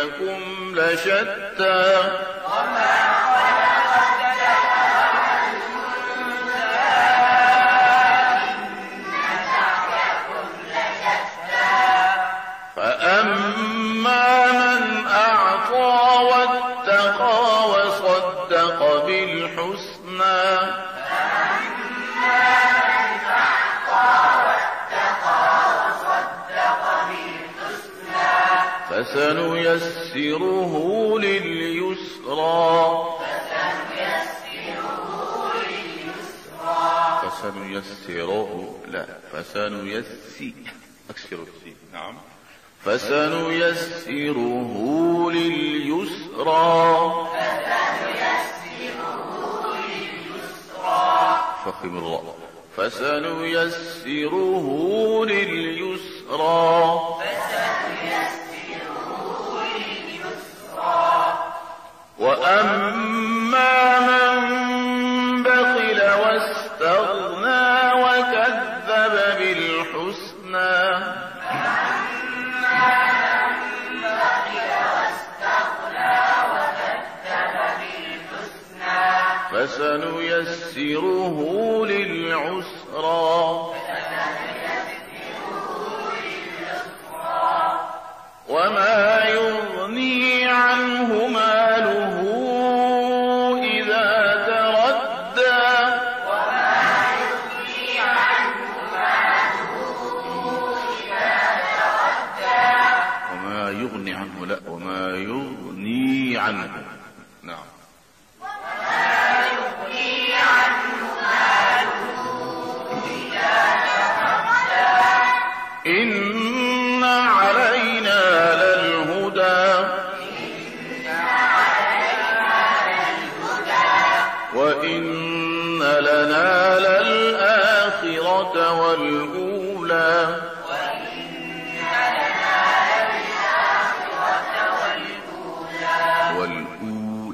سعيكم لشتى فسنيسره لليسرى. فسنيسره لا فسنيسي أكسر السين نعم. فسنيسره لليسرى. الراء. فسنيسره لليسرى. وأما من بخل واستغنى وكذب بالحسنى. فسنيسره للعسرى. وما يغني عنه لا وما يغني عنه. نعم. إن علينا للهدى. وإن لنا للآخرة والأولى.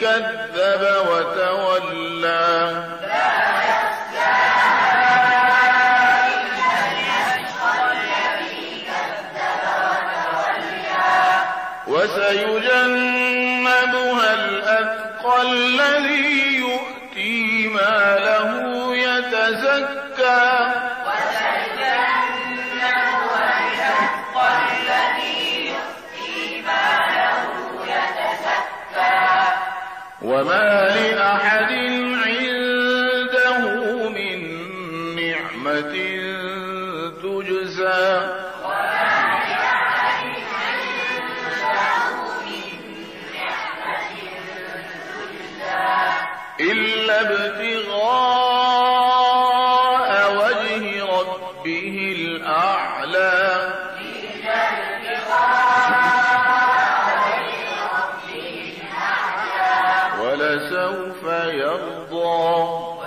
كذب وتولى. وسيجنبها الأتقى الذي يؤتي ماله يتزكى. وما لأحد عنده من نعمة تجزى. إلا ابتغاء وجه ربه الأعلى. ولسوف يرضى.